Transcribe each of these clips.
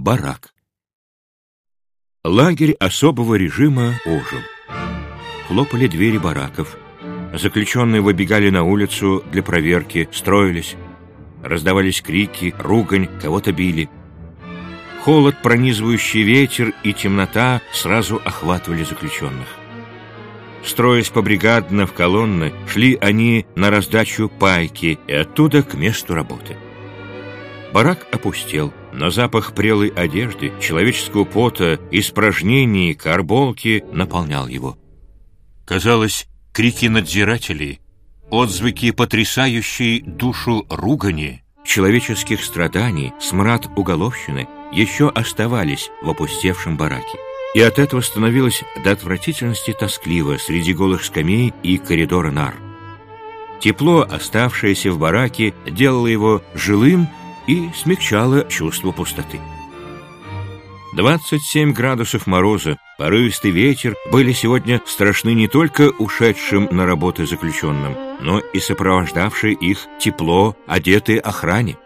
барак. Лагерь особого режима ожил. Хлопали двери бараков. Заключенные выбегали на улицу для проверки, строились. Раздавались крики, ругань, кого-то били. Холод, пронизывающий ветер и темнота сразу охватывали заключенных. Строясь побригадно в колонны, шли они на раздачу пайки и оттуда к месту работы. Барак опустел, но запах прелой одежды, человеческого пота, испражнений, карболки наполнял его. Казалось, крики надзирателей, отзвуки потрясающей душу ругани, человеческих страданий, смрад уголовщины еще оставались в опустевшем бараке. И от этого становилось до отвратительности тоскливо среди голых скамей и коридора нар. Тепло, оставшееся в бараке, делало его жилым и смягчало чувство пустоты. 27 градусов мороза, порывистый ветер были сегодня страшны не только ушедшим на работы заключенным, но и сопровождавшие их тепло, одетые охране.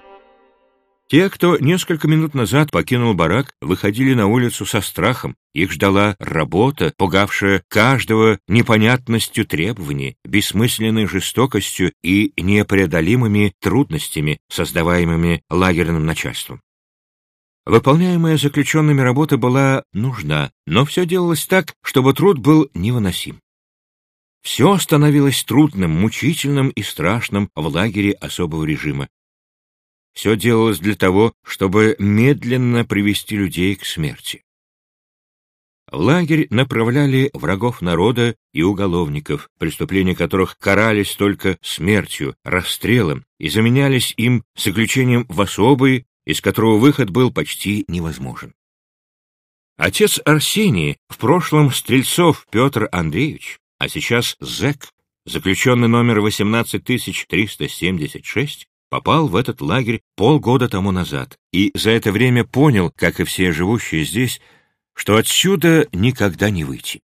Те, кто несколько минут назад покинул барак, выходили на улицу со страхом. Их ждала работа, пугавшая каждого непонятностью требований, бессмысленной жестокостью и непреодолимыми трудностями, создаваемыми лагерным начальством. Выполняемая заключенными работа была нужна, но все делалось так, чтобы труд был невыносим. Все становилось трудным, мучительным и страшным в лагере особого режима, все делалось для того, чтобы медленно привести людей к смерти. В лагерь направляли врагов народа и уголовников, преступления которых карались только смертью, расстрелом и заменялись им заключением в особый, из которого выход был почти невозможен. Отец Арсений, в прошлом Стрельцов Петр Андреевич, а сейчас зэк, заключенный номер 18376, попал в этот лагерь полгода тому назад и за это время понял, как и все живущие здесь, что отсюда никогда не выйти.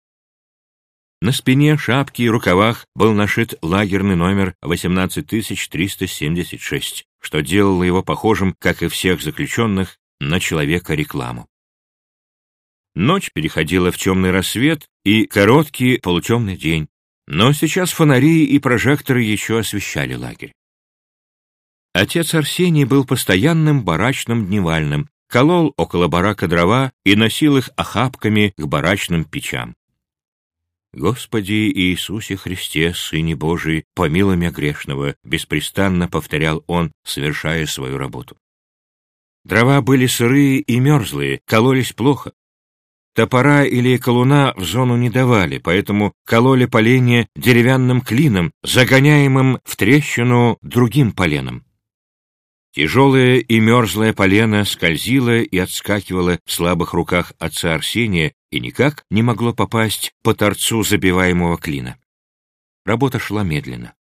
На спине, шапке и рукавах был нашит лагерный номер 18376, что делало его похожим, как и всех заключенных, на человека-рекламу. Ночь переходила в темный рассвет и короткий полутемный день, но сейчас фонари и прожекторы еще освещали лагерь. Отец Арсений был постоянным барачным дневальным, колол около барака дрова и носил их охапками к барачным печам. «Господи Иисусе Христе, Сыне Божий, помилуй меня грешного», беспрестанно повторял он, совершая свою работу. Дрова были сырые и мерзлые, кололись плохо. Топора или колуна в зону не давали, поэтому кололи поленья деревянным клином, загоняемым в трещину другим поленом. Тяжелое и мерзлое полено скользило и отскакивало в слабых руках отца Арсения и никак не могло попасть по торцу забиваемого клина. Работа шла медленно.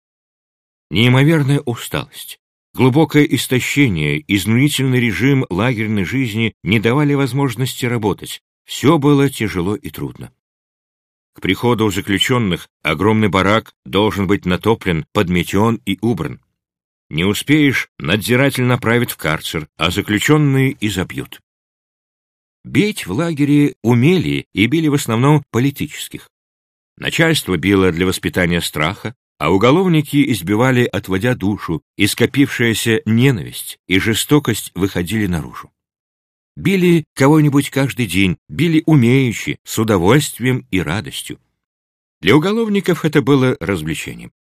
Неимоверная усталость, глубокое истощение, изнурительный режим лагерной жизни не давали возможности работать. Все было тяжело и трудно. К приходу заключенных огромный барак должен быть натоплен, подметен и убран. Не успеешь, надзиратель направит в карцер, а заключенные изобьют. Бить в лагере умели и били в основном политических. Начальство било для воспитания страха, а уголовники избивали, отводя душу, и скопившаяся ненависть и жестокость выходили наружу. Били кого-нибудь каждый день, били умеючи, с удовольствием и радостью. Для уголовников это было развлечением.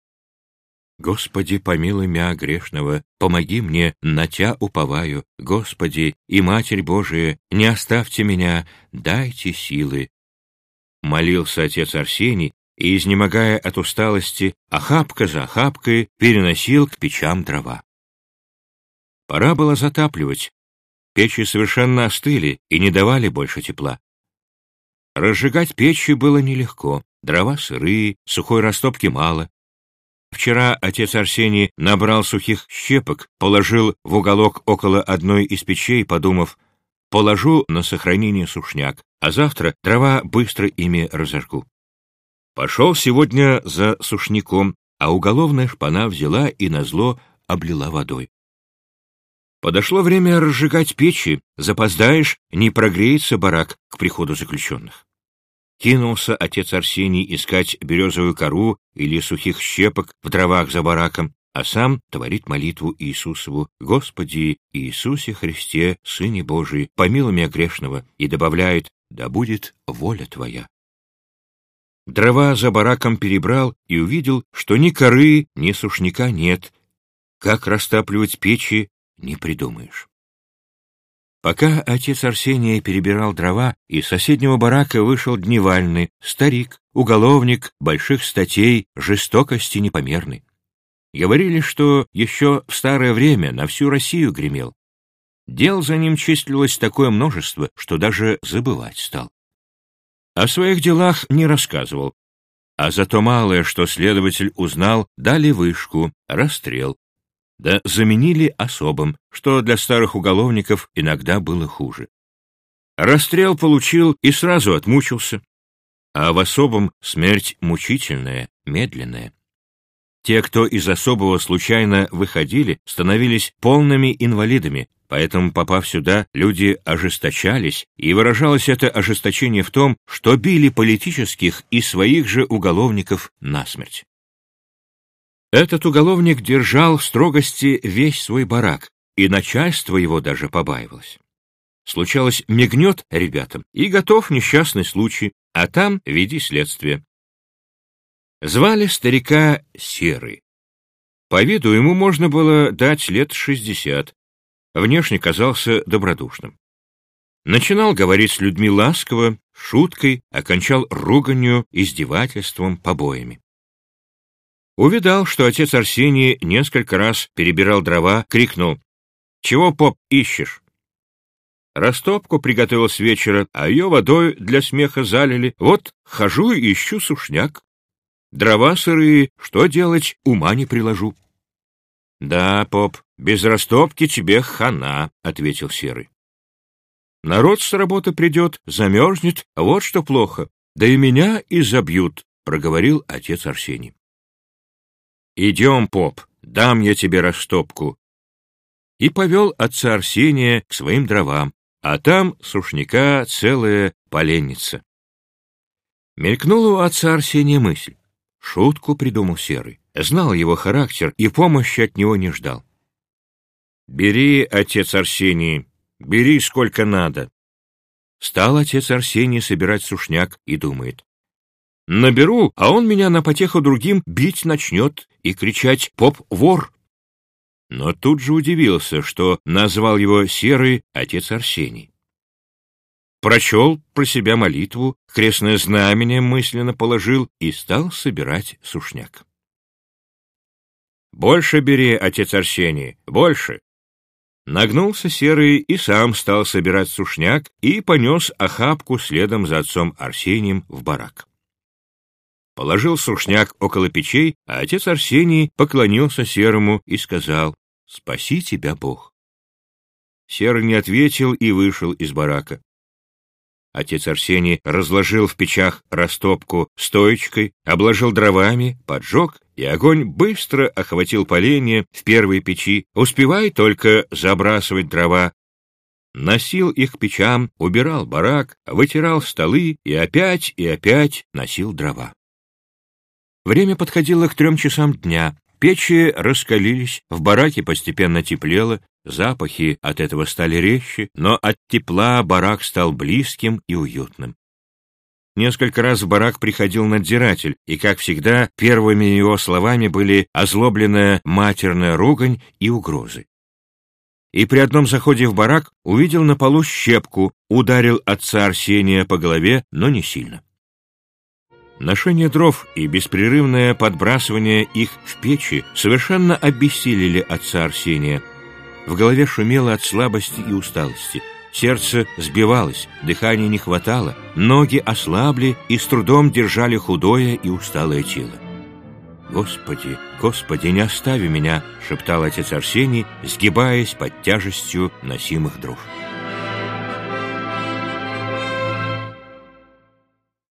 Господи, помилуй мя грешного, помоги мне, на Тя уповаю. Господи и Матерь Божия, не оставьте меня, дайте силы. Молился отец Арсений и, изнемогая от усталости, охапка за охапкой переносил к печам дрова. Пора было затапливать. Печи совершенно остыли и не давали больше тепла. Разжигать печи было нелегко. Дрова сырые, сухой растопки мало, Вчера отец Арсений набрал сухих щепок, положил в уголок около одной из печей, подумав, положу на сохранение сушняк, а завтра дрова быстро ими разожгу. Пошел сегодня за сушняком, а уголовная шпана взяла и назло облила водой. Подошло время разжигать печи, запоздаешь, не прогреется барак к приходу заключенных. Кинулся отец Арсений искать березовую кору или сухих щепок в дровах за бараком, а сам творит молитву Иисусову «Господи Иисусе Христе, Сыне Божий, помилуй меня грешного» и добавляет «Да будет воля Твоя». Дрова за бараком перебрал и увидел, что ни коры, ни сушняка нет. Как растапливать печи, не придумаешь. Пока отец Арсения перебирал дрова, из соседнего барака вышел дневальный, старик, уголовник, больших статей, жестокости непомерной. Говорили, что еще в старое время на всю Россию гремел. Дел за ним числилось такое множество, что даже забывать стал. О своих делах не рассказывал, а за то малое, что следователь узнал, дали вышку, расстрел, да заменили особым, что для старых уголовников иногда было хуже. Расстрел получил и сразу отмучился, а в особом смерть мучительная, медленная. Те, кто из особого случайно выходили, становились полными инвалидами, поэтому, попав сюда, люди ожесточались, и выражалось это ожесточение в том, что били политических и своих же уголовников насмерть. Этот уголовник держал в строгости весь свой барак, и начальство его даже побаивалось. Случалось, мигнет ребятам, и готов несчастный случай, а там веди следствие. Звали старика Серый. По виду ему можно было дать лет шестьдесят. Внешне казался добродушным. Начинал говорить с людьми ласково, шуткой, окончал руганью, издевательством, побоями. Увидал, что отец Арсений несколько раз перебирал дрова, крикнул «Чего, поп, ищешь?» Растопку приготовил с вечера, а ее водой для смеха залили. Вот хожу и ищу сушняк. Дрова сырые, что делать, ума не приложу. — Да, поп, без растопки тебе хана, — ответил Серый. — Народ с работы придет, замерзнет, вот что плохо. Да и меня и забьют, — проговорил отец Арсений. «Идем, поп, дам я тебе растопку». И повел отца Арсения к своим дровам, а там сушняка целая поленница. Мелькнула у отца Арсения мысль. Шутку придумал Серый. Знал его характер и помощи от него не ждал. «Бери, отец Арсений, бери сколько надо». Стал отец Арсений собирать сушняк и думает. Наберу, а он меня на потеху другим бить начнет и кричать «Поп-вор!». Но тут же удивился, что назвал его Серый отец Арсений. Прочел про себя молитву, крестное знамение мысленно положил и стал собирать сушняк. «Больше бери, отец Арсений, больше!» Нагнулся Серый и сам стал собирать сушняк и понес охапку следом за отцом Арсением в барак положил сушняк около печей, а отец Арсений поклонился Серому и сказал «Спаси тебя, Бог». Серый не ответил и вышел из барака. Отец Арсений разложил в печах растопку стоечкой, обложил дровами, поджег, и огонь быстро охватил поленье в первой печи, успевай только забрасывать дрова. Носил их к печам, убирал барак, вытирал столы и опять и опять носил дрова. Время подходило к трем часам дня. Печи раскалились, в бараке постепенно теплело, запахи от этого стали резче, но от тепла барак стал близким и уютным. Несколько раз в барак приходил надзиратель, и, как всегда, первыми его словами были озлобленная матерная ругань и угрозы. И при одном заходе в барак увидел на полу щепку, ударил отца Арсения по голове, но не сильно. Ношение дров и беспрерывное подбрасывание их в печи совершенно обессилили отца Арсения. В голове шумело от слабости и усталости. Сердце сбивалось, дыхания не хватало, ноги ослабли и с трудом держали худое и усталое тело. «Господи, Господи, не остави меня!» — шептал отец Арсений, сгибаясь под тяжестью носимых дров.